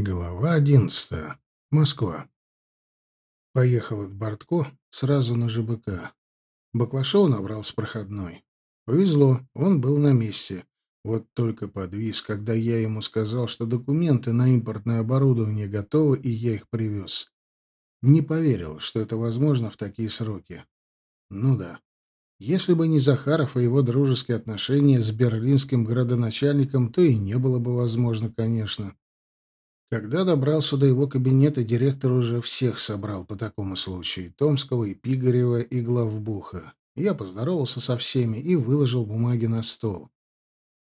Глава одиннадцатая. Москва. Поехал от Бортко сразу на ЖБК. Баклашов набрал с проходной. Повезло, он был на месте. Вот только подвис, когда я ему сказал, что документы на импортное оборудование готовы, и я их привез. Не поверил, что это возможно в такие сроки. Ну да. Если бы не Захаров и его дружеские отношения с берлинским градоначальником, то и не было бы возможно, конечно. Когда добрался до его кабинета, директор уже всех собрал по такому случаю. Томского и Пигарева, и главбуха. Я поздоровался со всеми и выложил бумаги на стол.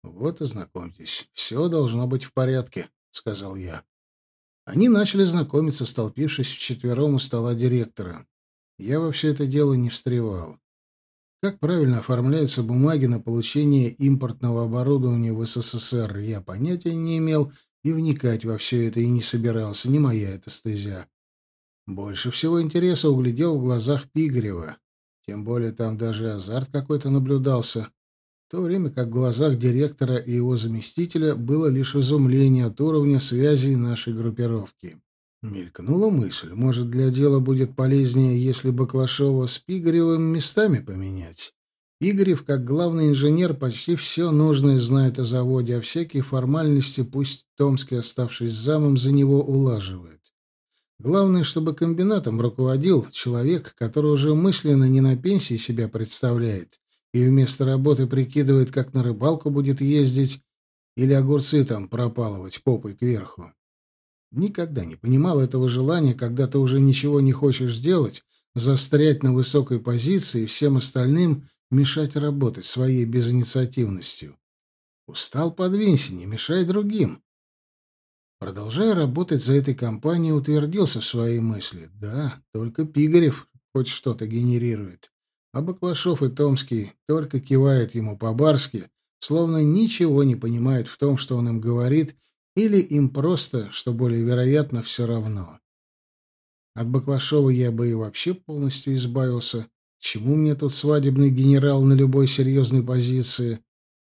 «Вот и знакомьтесь. Все должно быть в порядке», — сказал я. Они начали знакомиться, столпившись вчетвером у стола директора. Я во все это дело не встревал. Как правильно оформляются бумаги на получение импортного оборудования в СССР, я понятия не имел и вникать во все это и не собирался, не моя это стезя. Больше всего интереса углядел в глазах Пигарева. Тем более там даже азарт какой-то наблюдался. В то время как в глазах директора и его заместителя было лишь изумление от уровня связей нашей группировки. Мелькнула мысль, может, для дела будет полезнее, если Баклашова с Пигаревым местами поменять. Игорев, как главный инженер, почти все нужное знает о заводе, а всякие формальности пусть Томский, оставшись замом, за него улаживает. Главное, чтобы комбинатом руководил человек, который уже мысленно не на пенсии себя представляет и вместо работы прикидывает, как на рыбалку будет ездить или огурцы там пропалывать попой кверху. Никогда не понимал этого желания, когда ты уже ничего не хочешь сделать, застрять на высокой позиции и всем остальным мешать работать своей безинициативностью. Устал, подвинься, не мешай другим. Продолжая работать за этой компанией, утвердился в своей мысли. Да, только Пигарев хоть что-то генерирует. А Баклашов и Томский только кивают ему по-барски, словно ничего не понимают в том, что он им говорит, или им просто, что более вероятно, все равно. От Баклашова я бы и вообще полностью избавился, Чему мне тут свадебный генерал на любой серьезной позиции?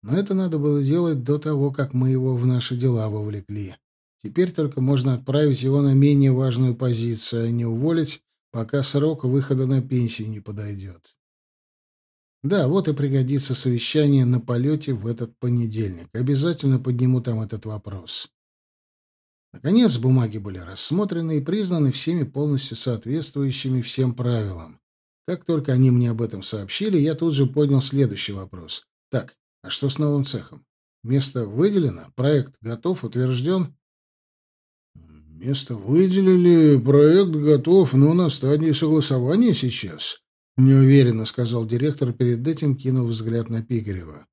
Но это надо было делать до того, как мы его в наши дела вовлекли. Теперь только можно отправить его на менее важную позицию, а не уволить, пока срок выхода на пенсию не подойдет. Да, вот и пригодится совещание на полете в этот понедельник. Обязательно подниму там этот вопрос. Наконец, бумаги были рассмотрены и признаны всеми полностью соответствующими всем правилам. Как только они мне об этом сообщили, я тут же поднял следующий вопрос. Так, а что с новым цехом? Место выделено? Проект готов, утвержден? Место выделили, проект готов, но на стадии согласования сейчас. Неуверенно сказал директор, перед этим кинув взгляд на Пигарева.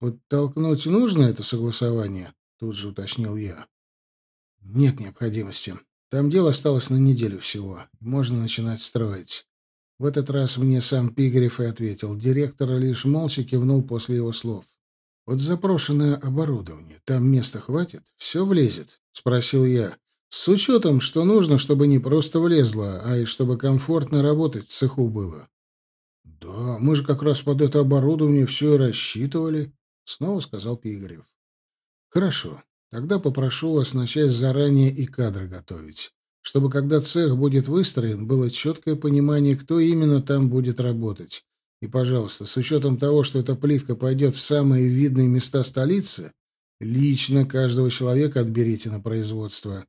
Подтолкнуть нужно это согласование? Тут же уточнил я. Нет необходимости. Там дело осталось на неделю всего. Можно начинать строить. В этот раз мне сам Пигарев и ответил. Директор лишь молча кивнул после его слов. «Вот запрошенное оборудование. Там места хватит? Все влезет?» — спросил я. «С учетом, что нужно, чтобы не просто влезло, а и чтобы комфортно работать в цеху было». «Да, мы же как раз под это оборудование все и рассчитывали», — снова сказал Пигарев. «Хорошо. Тогда попрошу вас начать заранее и кадры готовить чтобы когда цех будет выстроен, было четкое понимание, кто именно там будет работать. И, пожалуйста, с учетом того, что эта плитка пойдет в самые видные места столицы, лично каждого человека отберите на производство.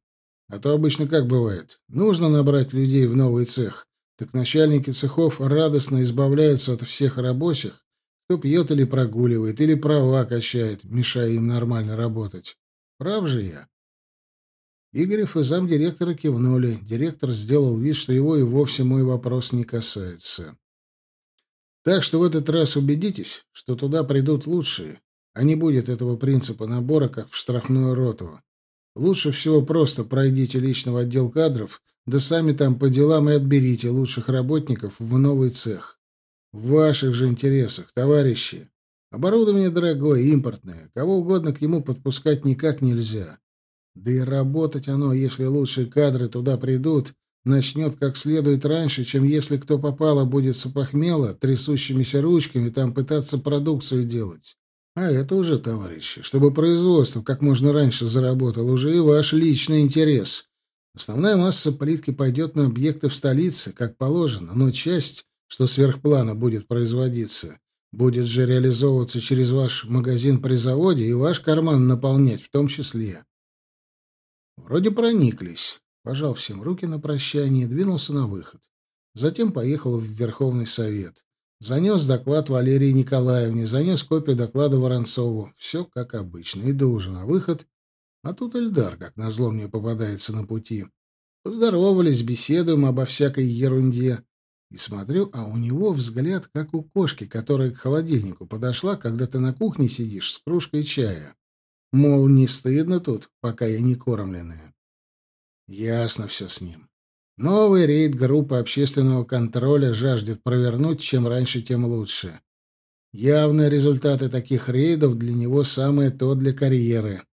А то обычно как бывает? Нужно набрать людей в новый цех, так начальники цехов радостно избавляются от всех рабочих, кто пьет или прогуливает, или права качает, мешая им нормально работать. Прав же я? Игорев и замдиректора кивнули. Директор сделал вид, что его и вовсе мой вопрос не касается. Так что в этот раз убедитесь, что туда придут лучшие, а не будет этого принципа набора, как в штрафную роту. Лучше всего просто пройдите лично в отдел кадров, да сами там по делам и отберите лучших работников в новый цех. В ваших же интересах, товарищи. Оборудование дорогое, импортное. Кого угодно к нему подпускать никак нельзя. Да и работать оно, если лучшие кадры туда придут, начнет как следует раньше, чем если кто попало будет с опохмела, трясущимися ручками там пытаться продукцию делать. А это уже, товарищи, чтобы производство как можно раньше заработало, уже и ваш личный интерес. Основная масса плитки пойдет на объекты в столице, как положено, но часть, что сверхплана будет производиться, будет же реализовываться через ваш магазин при заводе и ваш карман наполнять в том числе. Вроде прониклись. Пожал всем руки на прощание двинулся на выход. Затем поехал в Верховный Совет. Занес доклад Валерии Николаевне, занес копию доклада Воронцову. Все как обычно. Иду уже на выход. А тут Эльдар, как назло, мне попадается на пути. Поздоровались, беседуем обо всякой ерунде. И смотрю, а у него взгляд, как у кошки, которая к холодильнику подошла, когда ты на кухне сидишь с кружкой чая. Мол, не стыдно тут, пока я не кормленная. Ясно все с ним. Новый рейд группы общественного контроля жаждет провернуть, чем раньше, тем лучше. Явные результаты таких рейдов для него самое то для карьеры.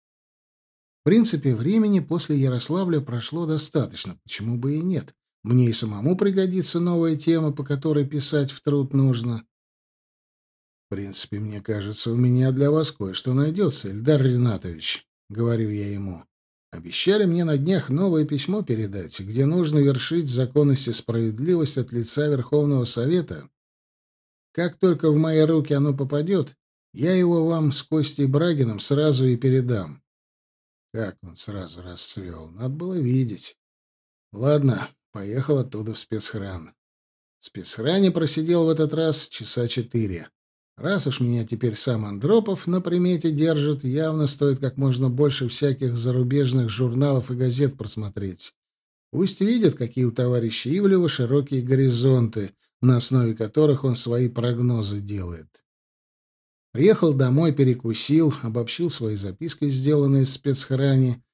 В принципе, времени после Ярославля прошло достаточно, почему бы и нет. Мне и самому пригодится новая тема, по которой писать в труд нужно. В принципе, мне кажется, у меня для вас кое-что найдется, Эльдар Ринатович, — говорю я ему. Обещали мне на днях новое письмо передать, где нужно вершить законность и справедливость от лица Верховного Совета. Как только в мои руки оно попадет, я его вам с Костей Брагиным сразу и передам. Как он сразу расцвел, надо было видеть. Ладно, поехал оттуда в спецхран. В спецхране просидел в этот раз часа четыре. Раз уж меня теперь сам Андропов на примете держит, явно стоит как можно больше всяких зарубежных журналов и газет просмотреть. Пусть видят, какие у товарища Ивлева широкие горизонты, на основе которых он свои прогнозы делает. Приехал домой, перекусил, обобщил свои записки, сделанные в спецхране,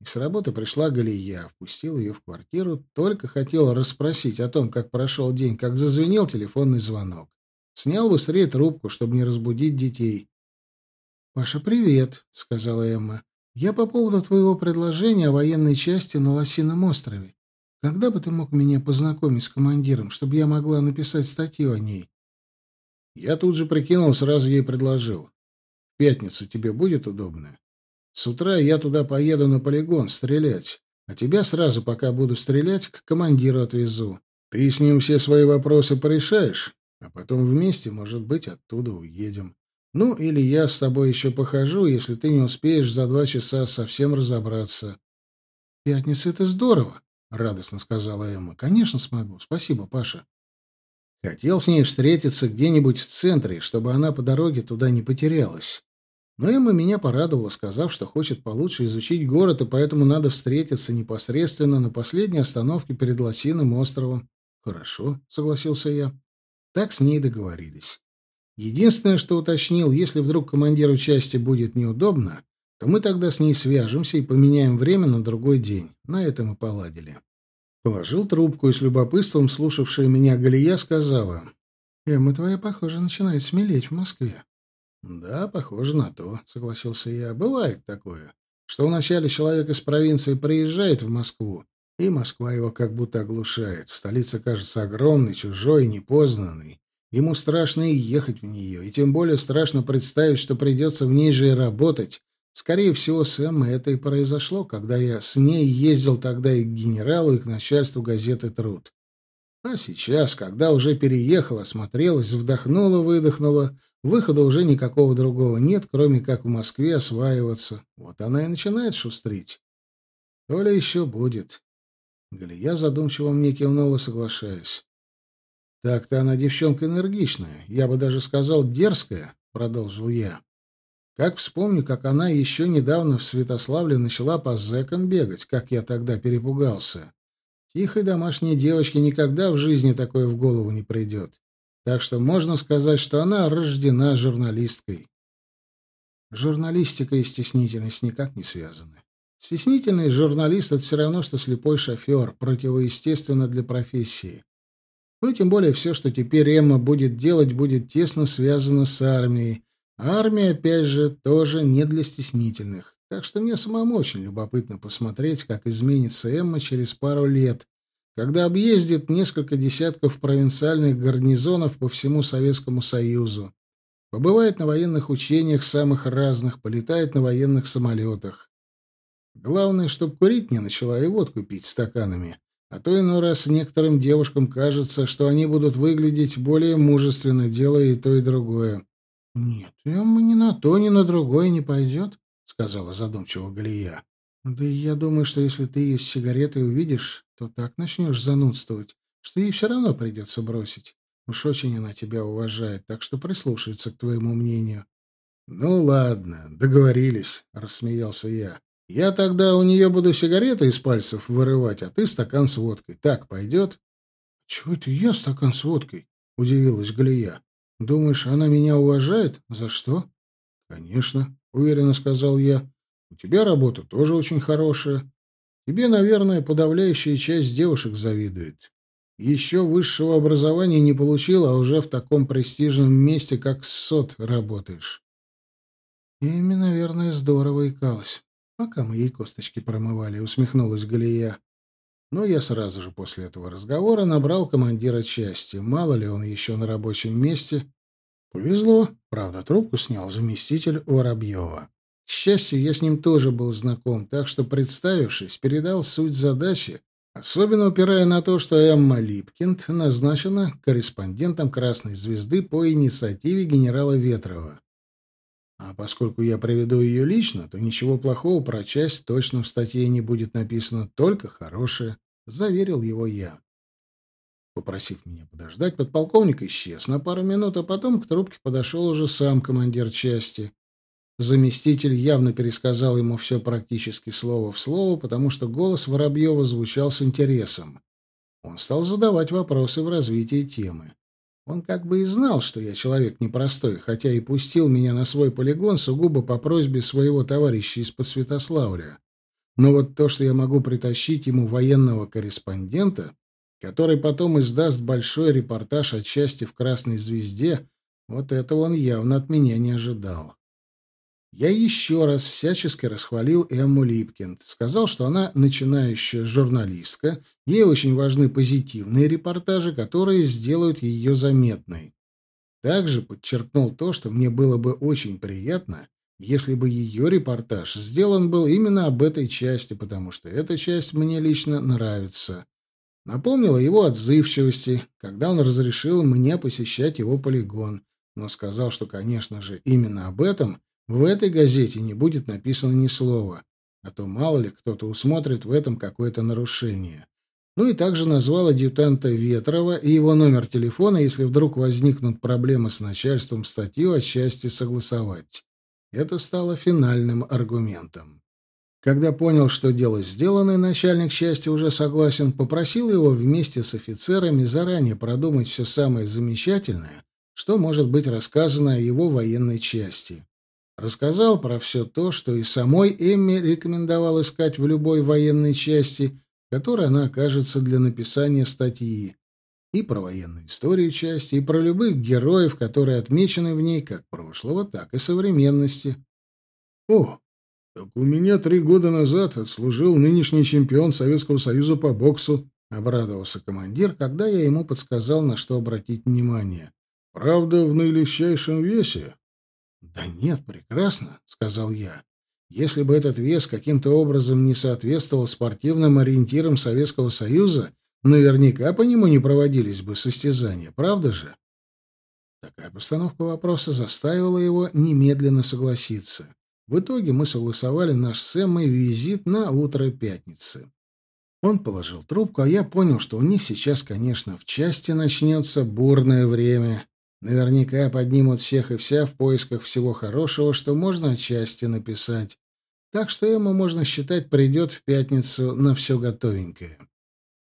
и с работы пришла Галия, впустил ее в квартиру, только хотел расспросить о том, как прошел день, как зазвенел телефонный звонок. Снял быстрее трубку, чтобы не разбудить детей. «Паша, привет», — сказала Эмма. «Я по поводу твоего предложения о военной части на Лосином острове. Когда бы ты мог меня познакомить с командиром, чтобы я могла написать статью о ней?» Я тут же прикинул, сразу ей предложил. «В пятницу тебе будет удобно? С утра я туда поеду на полигон стрелять, а тебя сразу, пока буду стрелять, к командиру отвезу. Ты с ним все свои вопросы порешаешь, а потом вместе, может быть, оттуда уедем. Ну, или я с тобой еще похожу, если ты не успеешь за два часа совсем разобраться. — Пятница — это здорово, — радостно сказала Эмма. — Конечно, смогу. Спасибо, Паша. Хотел с ней встретиться где-нибудь в центре, чтобы она по дороге туда не потерялась. Но Эмма меня порадовала, сказав, что хочет получше изучить город, и поэтому надо встретиться непосредственно на последней остановке перед Лосиным островом. «Хорошо», — согласился я. Так с ней договорились. Единственное, что уточнил, если вдруг командиру части будет неудобно, то мы тогда с ней свяжемся и поменяем время на другой день. На этом и поладили. Положил трубку и с любопытством слушавшая меня Галия сказала. «Эмма твоя, похоже, начинает смелеть в Москве». «Да, похоже на то», — согласился я. «Бывает такое, что вначале человек из провинции приезжает в Москву, и Москва его как будто оглушает. Столица кажется огромной, чужой, непознанной. Ему страшно и ехать в нее, и тем более страшно представить, что придется в ней же и работать. Скорее всего, с Эммой это и произошло, когда я с ней ездил тогда и к генералу, и к начальству газеты «Труд». А сейчас, когда уже переехала, осмотрелась, вдохнула, выдохнула, выхода уже никакого другого нет, кроме как в Москве осваиваться. Вот она и начинает шустрить. То ли еще будет. Галия задумчиво мне кивнула, соглашаясь. «Так-то она девчонка энергичная, я бы даже сказал дерзкая», — продолжил я. «Как вспомню, как она еще недавно в Святославле начала по зэкам бегать, как я тогда перепугался. Тихой домашней девочке никогда в жизни такое в голову не придет. Так что можно сказать, что она рождена журналисткой». Журналистика и стеснительность никак не связаны. Стеснительный журналист — это все равно, что слепой шофер, противоестественно для профессии. Ну, тем более все, что теперь Эмма будет делать, будет тесно связано с армией. А армия, опять же, тоже не для стеснительных. Так что мне самому очень любопытно посмотреть, как изменится Эмма через пару лет, когда объездит несколько десятков провинциальных гарнизонов по всему Советскому Союзу. побывает на военных учениях самых разных, полетает на военных самолетах. Главное, чтобы курить не начала и водку пить стаканами. А то иной раз некоторым девушкам кажется, что они будут выглядеть более мужественно, делая и то, и другое. — Нет, Эмма ни на то, ни на другое не пойдет, — сказала задумчиво Галия. — Да и я думаю, что если ты ее с сигаретой увидишь, то так начнешь занудствовать, что ей все равно придется бросить. Уж очень она тебя уважает, так что прислушается к твоему мнению. — Ну ладно, договорились, — рассмеялся я. — Я тогда у нее буду сигареты из пальцев вырывать, а ты стакан с водкой. Так пойдет? — Чего это я стакан с водкой? — удивилась Галия. — Думаешь, она меня уважает? За что? — Конечно, — уверенно сказал я. — У тебя работа тоже очень хорошая. Тебе, наверное, подавляющая часть девушек завидует. Еще высшего образования не получил, а уже в таком престижном месте, как СОТ, работаешь. Ими, наверное, здорово икалось, пока мы ей косточки промывали, усмехнулась Галия. Но я сразу же после этого разговора набрал командира части. Мало ли он еще на рабочем месте. Повезло. Правда, трубку снял заместитель Воробьева. К счастью, я с ним тоже был знаком, так что, представившись, передал суть задачи Особенно упирая на то, что Эмма Липкинд назначена корреспондентом «Красной звезды» по инициативе генерала Ветрова. А поскольку я приведу ее лично, то ничего плохого про часть точно в статье не будет написано, только хорошее, — заверил его я. Попросив меня подождать, подполковник исчез на пару минут, а потом к трубке подошел уже сам командир части. Заместитель явно пересказал ему все практически слово в слово, потому что голос Воробьева звучал с интересом. Он стал задавать вопросы в развитии темы. Он как бы и знал, что я человек непростой, хотя и пустил меня на свой полигон сугубо по просьбе своего товарища из-под Святославля. Но вот то, что я могу притащить ему военного корреспондента, который потом издаст большой репортаж о части в «Красной звезде», вот этого он явно от меня не ожидал. Я еще раз всячески расхвалил Эмму Липкинд. Сказал, что она начинающая журналистка, ей очень важны позитивные репортажи, которые сделают ее заметной. Также подчеркнул то, что мне было бы очень приятно, если бы ее репортаж сделан был именно об этой части, потому что эта часть мне лично нравится. Напомнила его отзывчивости, когда он разрешил мне посещать его полигон, но сказал, что, конечно же, именно об этом в этой газете не будет написано ни слова, а то мало ли кто-то усмотрит в этом какое-то нарушение. Ну и также назвал адъютанта Ветрова и его номер телефона, если вдруг возникнут проблемы с начальством, статью отчасти согласовать. Это стало финальным аргументом. Когда понял, что дело сделано, и начальник части уже согласен, попросил его вместе с офицерами заранее продумать все самое замечательное, что может быть рассказано о его военной части. Рассказал про все то, что и самой Эмме рекомендовал искать в любой военной части, которой она окажется для написания статьи. И про военную историю части, и про любых героев, которые отмечены в ней как прошлого, так и современности. О, так у меня три года назад отслужил нынешний чемпион Советского Союза по боксу, обрадовался командир, когда я ему подсказал, на что обратить внимание. Правда, в наилегчайшем весе, «Да нет, прекрасно», — сказал я. «Если бы этот вес каким-то образом не соответствовал спортивным ориентирам Советского Союза, наверняка по нему не проводились бы состязания, правда же?» Такая постановка вопроса заставила его немедленно согласиться. В итоге мы согласовали наш с Эммой визит на утро пятницы. Он положил трубку, а я понял, что у них сейчас, конечно, в части начнется бурное время, Наверняка поднимут всех и вся в поисках всего хорошего, что можно отчасти написать. Так что ему, можно считать, придет в пятницу на все готовенькое.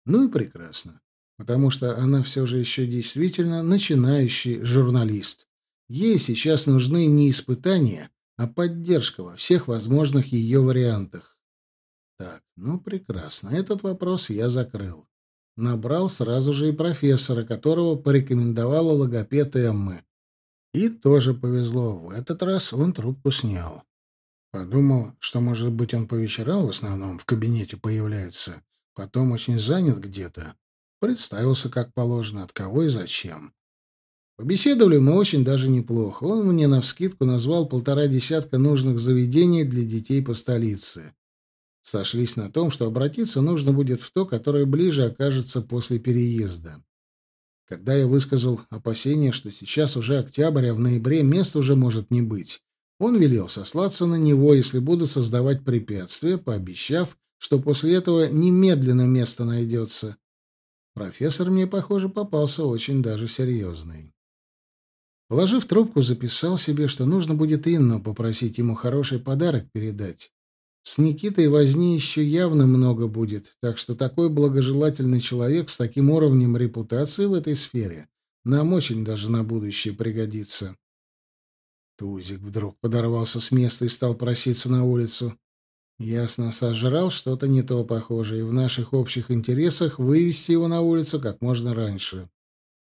Ну и прекрасно, потому что она все же еще действительно начинающий журналист. Ей сейчас нужны не испытания, а поддержка во всех возможных ее вариантах. Так, ну прекрасно, этот вопрос я закрыл. Набрал сразу же и профессора, которого порекомендовала логопед Эммы. И тоже повезло. В этот раз он трубку снял. Подумал, что, может быть, он по вечерам в основном в кабинете появляется, потом очень занят где-то. Представился, как положено, от кого и зачем. Побеседовали мы очень даже неплохо. Он мне навскидку назвал полтора десятка нужных заведений для детей по столице. Сошлись на том, что обратиться нужно будет в то, которое ближе окажется после переезда. Когда я высказал опасение, что сейчас уже октябрь, а в ноябре мест уже может не быть, он велел сослаться на него, если буду создавать препятствия, пообещав, что после этого немедленно место найдется. Профессор мне, похоже, попался очень даже серьезный. Положив трубку, записал себе, что нужно будет Инну попросить ему хороший подарок передать. С Никитой возни еще явно много будет, так что такой благожелательный человек с таким уровнем репутации в этой сфере нам очень даже на будущее пригодится. Тузик вдруг подорвался с места и стал проситься на улицу. Ясно, сожрал что-то не то похожее, и в наших общих интересах вывести его на улицу как можно раньше.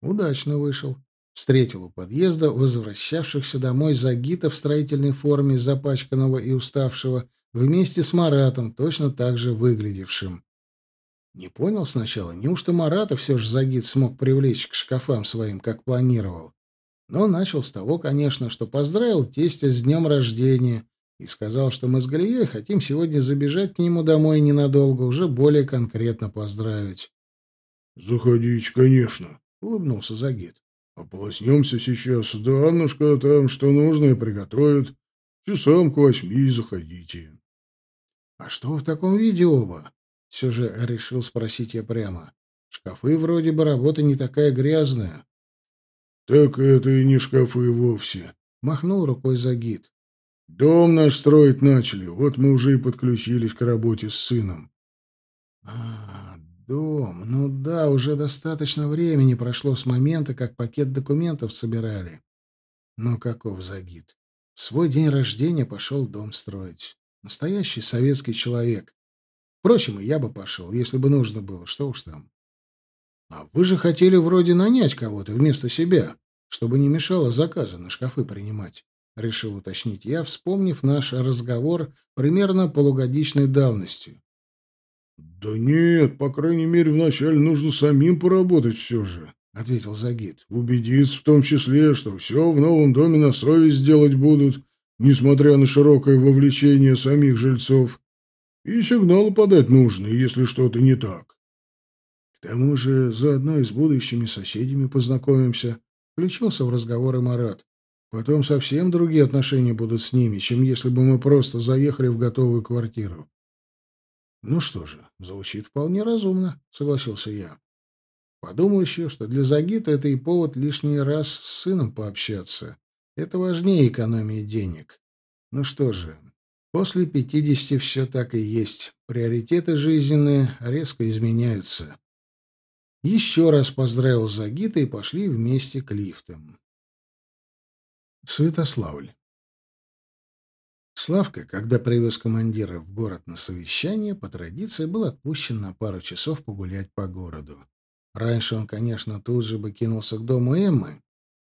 Удачно вышел. Встретил у подъезда возвращавшихся домой Загита в строительной форме, запачканного и уставшего, вместе с Маратом, точно так же выглядевшим. Не понял сначала, неужто Марата все же Загид смог привлечь к шкафам своим, как планировал. Но начал с того, конечно, что поздравил тестя с днем рождения и сказал, что мы с Галией хотим сегодня забежать к нему домой ненадолго, уже более конкретно поздравить. — Заходите, конечно, — улыбнулся Загид. — Ополоснемся сейчас, да Аннушка там что нужное приготовит. Часам к восьми заходите. — А что в таком виде оба? — все же решил спросить я прямо. Шкафы вроде бы работа не такая грязная. «Так это и не шкафы вовсе», — махнул рукой Загид. «Дом наш строить начали, вот мы уже и подключились к работе с сыном». «А, дом, ну да, уже достаточно времени прошло с момента, как пакет документов собирали. Ну каков Загид? В свой день рождения пошел дом строить. Настоящий советский человек. Впрочем, и я бы пошел, если бы нужно было, что уж там. А вы же хотели вроде нанять кого-то вместо себя, чтобы не мешало заказы на шкафы принимать. Решил уточнить я, вспомнив наш разговор примерно полугодичной давностью. — Да нет, по крайней мере, вначале нужно самим поработать все же, — ответил Загид. — Убедиться в том числе, что все в новом доме на совесть сделать будут, несмотря на широкое вовлечение самих жильцов. И сигналы подать нужно, если что-то не так. К тому же заодно и с будущими соседями познакомимся. Включился в разговоры Марат. Потом совсем другие отношения будут с ними, чем если бы мы просто заехали в готовую квартиру. Ну что же, звучит вполне разумно, согласился я. Подумал еще, что для Загита это и повод лишний раз с сыном пообщаться. Это важнее экономии денег. Ну что же, после пятидесяти все так и есть. Приоритеты жизненные резко изменяются. Еще раз поздравил Загита и пошли вместе к лифтам. Святославль. Славка, когда привез командира в город на совещание, по традиции был отпущен на пару часов погулять по городу. Раньше он, конечно, тут же бы кинулся к дому Эммы,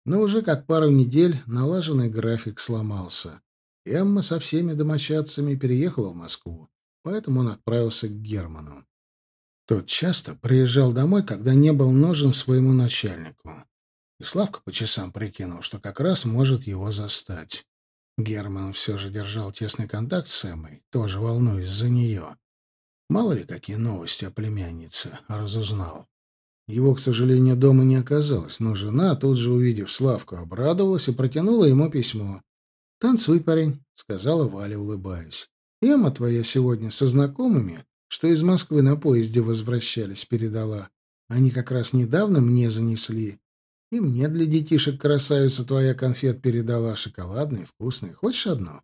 но уже как пару недель налаженный график сломался. Эмма со всеми домочадцами переехала в Москву, поэтому он отправился к Герману. Тот часто приезжал домой, когда не был нужен своему начальнику. И Славка по часам прикинул, что как раз может его застать. Герман все же держал тесный контакт с Эммой, тоже волнуясь за нее. Мало ли какие новости о племяннице разузнал. Его, к сожалению, дома не оказалось, но жена, тут же увидев Славку, обрадовалась и протянула ему письмо. «Танцуй, парень», — сказала Валя, улыбаясь. «Эмма твоя сегодня со знакомыми что из Москвы на поезде возвращались, передала. Они как раз недавно мне занесли. И мне для детишек красавица твоя конфет передала, шоколадные, вкусные. Хочешь одну?»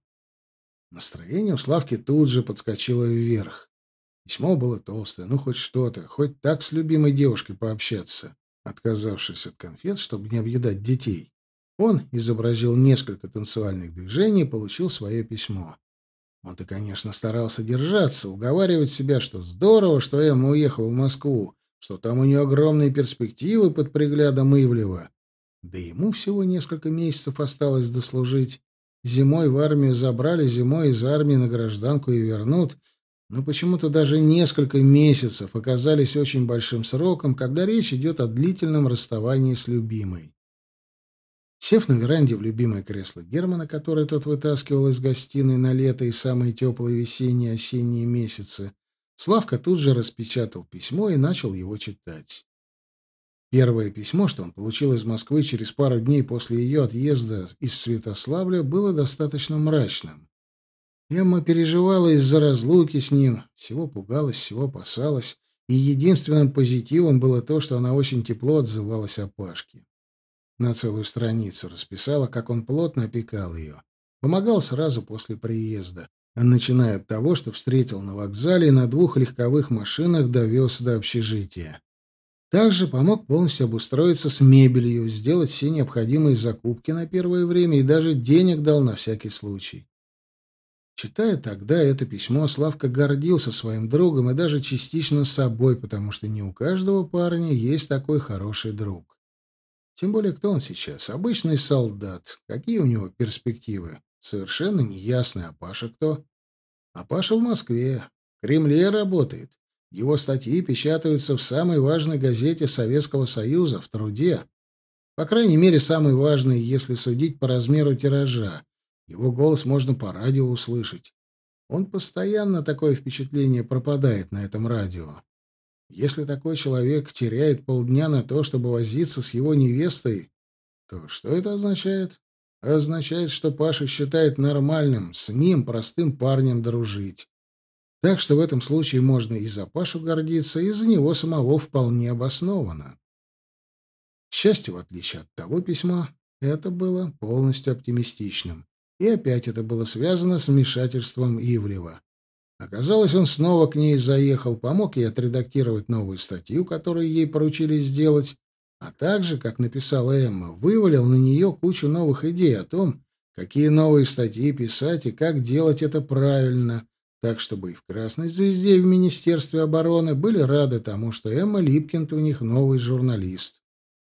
Настроение у Славки тут же подскочило вверх. Письмо было толстое, ну хоть что-то, хоть так с любимой девушкой пообщаться. Отказавшись от конфет, чтобы не объедать детей, он изобразил несколько танцевальных движений и получил свое письмо. Он-то, конечно, старался держаться, уговаривать себя, что здорово, что Эмма уехала в Москву, что там у нее огромные перспективы под приглядом Ивлева. Да ему всего несколько месяцев осталось дослужить. Зимой в армию забрали, зимой из армии на гражданку и вернут. Но почему-то даже несколько месяцев оказались очень большим сроком, когда речь идет о длительном расставании с любимой. Сев на веранде в любимое кресло Германа, которое тот вытаскивал из гостиной на лето и самые теплые весенние и осенние месяцы, Славка тут же распечатал письмо и начал его читать. Первое письмо, что он получил из Москвы через пару дней после ее отъезда из Святославля, было достаточно мрачным. Эмма переживала из-за разлуки с ним, всего пугалась, всего опасалась, и единственным позитивом было то, что она очень тепло отзывалась о Пашке. На целую страницу расписала, как он плотно опекал ее. Помогал сразу после приезда, начиная от того, что встретил на вокзале и на двух легковых машинах довез до общежития. Также помог полностью обустроиться с мебелью, сделать все необходимые закупки на первое время и даже денег дал на всякий случай. Читая тогда это письмо, Славка гордился своим другом и даже частично собой, потому что не у каждого парня есть такой хороший друг. Тем более, кто он сейчас? Обычный солдат. Какие у него перспективы? Совершенно неясный. А Паша кто? А Паша в Москве. В Кремле работает. Его статьи печатаются в самой важной газете Советского Союза, в «Труде». По крайней мере, самый важный, если судить по размеру тиража. Его голос можно по радио услышать. Он постоянно такое впечатление пропадает на этом радио. Если такой человек теряет полдня на то, чтобы возиться с его невестой, то что это означает? Означает, что Паша считает нормальным с ним, простым парнем, дружить. Так что в этом случае можно и за Пашу гордиться, и за него самого вполне обоснованно. К счастью, в отличие от того письма, это было полностью оптимистичным. И опять это было связано с вмешательством Ивлева. Оказалось, он снова к ней заехал, помог ей отредактировать новую статью, которую ей поручили сделать, а также, как написала Эмма, вывалил на нее кучу новых идей о том, какие новые статьи писать и как делать это правильно, так чтобы и в «Красной звезде», и в Министерстве обороны были рады тому, что Эмма Липкин у них новый журналист.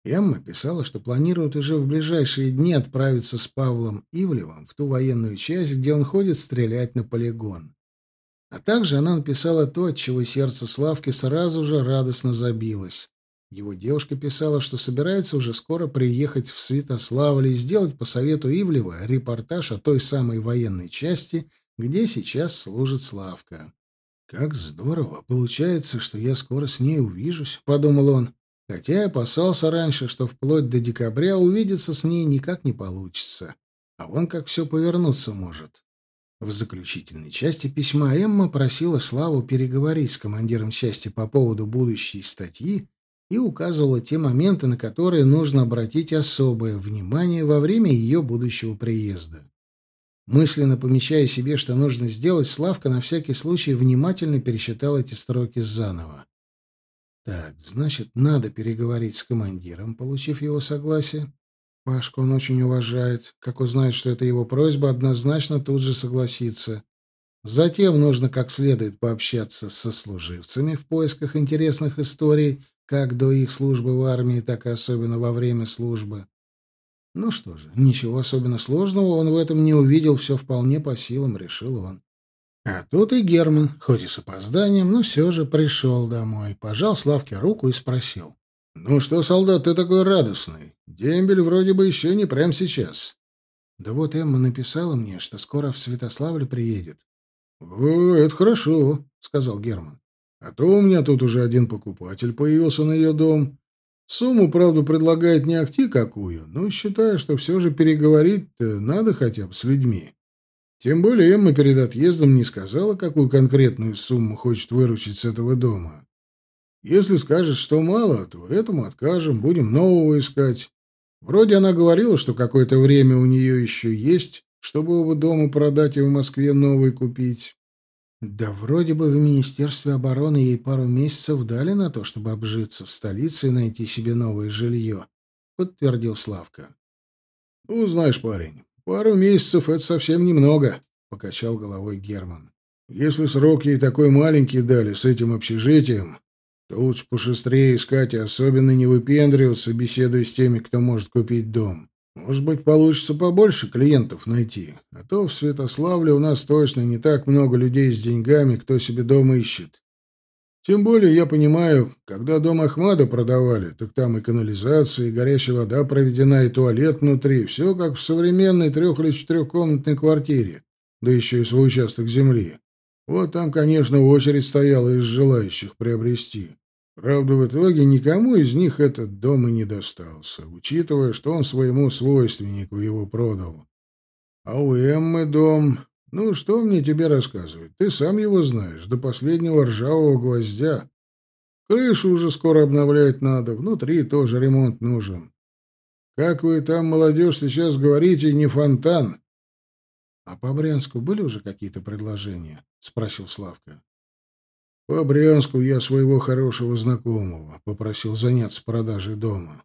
Эмма писала, что планирует уже в ближайшие дни отправиться с Павлом Ивлевым в ту военную часть, где он ходит стрелять на полигон. А также она написала то, от чего сердце Славки сразу же радостно забилось. Его девушка писала, что собирается уже скоро приехать в Святославль и сделать по совету Ивлева репортаж о той самой военной части, где сейчас служит Славка. «Как здорово! Получается, что я скоро с ней увижусь», — подумал он. Хотя и опасался раньше, что вплоть до декабря увидеться с ней никак не получится. А вон как все повернуться может. В заключительной части письма Эмма просила Славу переговорить с командиром части по поводу будущей статьи и указывала те моменты, на которые нужно обратить особое внимание во время ее будущего приезда. Мысленно помечая себе, что нужно сделать, Славка на всякий случай внимательно пересчитал эти строки заново. Так, значит, надо переговорить с командиром, получив его согласие. Пашку он очень уважает. Как узнает, что это его просьба, однозначно тут же согласится. Затем нужно как следует пообщаться со служивцами в поисках интересных историй, как до их службы в армии, так и особенно во время службы. Ну что же, ничего особенно сложного он в этом не увидел, все вполне по силам, решил он. А тут и Герман, хоть и с опозданием, но все же пришел домой, пожал Славке руку и спросил. «Ну что, солдат, ты такой радостный? Дембель вроде бы еще не прямо сейчас». «Да вот Эмма написала мне, что скоро в Святославле приедет». «О, это хорошо», — сказал Герман. «А то у меня тут уже один покупатель появился на ее дом. Сумму, правда, предлагает не акти какую, но считаю, что все же переговорить надо хотя бы с людьми. Тем более Эмма перед отъездом не сказала, какую конкретную сумму хочет выручить с этого дома. Если скажет, что мало, то этому откажем, будем нового искать. Вроде она говорила, что какое-то время у нее еще есть, чтобы оба дома продать и в Москве новый купить. Да вроде бы в Министерстве обороны ей пару месяцев дали на то, чтобы обжиться в столице и найти себе новое жилье, — подтвердил Славка. — Ну, знаешь, парень, пару месяцев — это совсем немного, — покачал головой Герман. — Если срок ей такой маленький дали с этим общежитием, то лучше пошустрее искать и особенно не выпендриваться, беседуя с теми, кто может купить дом. Может быть, получится побольше клиентов найти. А то в Святославле у нас точно не так много людей с деньгами, кто себе дом ищет. Тем более я понимаю, когда дом Ахмада продавали, так там и канализация, и горячая вода проведена, и туалет внутри. Все как в современной трех- или четырехкомнатной квартире, да еще и свой участок земли. Вот там, конечно, очередь стояла из желающих приобрести. Правда, в итоге никому из них этот дом и не достался, учитывая, что он своему свойственнику его продал. А у Эммы дом... Ну, что мне тебе рассказывать? Ты сам его знаешь, до последнего ржавого гвоздя. Крышу уже скоро обновлять надо, внутри тоже ремонт нужен. Как вы там, молодежь, сейчас говорите, не фонтан. — А по Брянску были уже какие-то предложения? — спросил Славка. — По Брянску я своего хорошего знакомого попросил заняться продажей дома.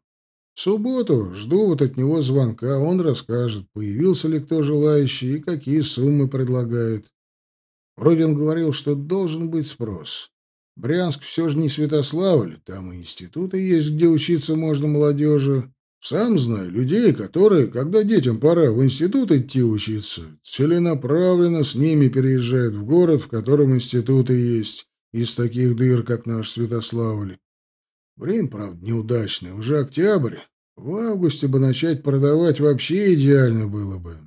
В субботу жду вот от него звонка, он расскажет, появился ли кто желающий и какие суммы предлагает. Вроде он говорил, что должен быть спрос. Брянск все же не Святославль, там и институты есть, где учиться можно молодежи. Сам знаю людей, которые, когда детям пора в институт идти учиться, целенаправленно с ними переезжают в город, в котором институты есть, из таких дыр, как наш Святославль. Время, правда, неудачное. Уже октябрь. В августе бы начать продавать вообще идеально было бы.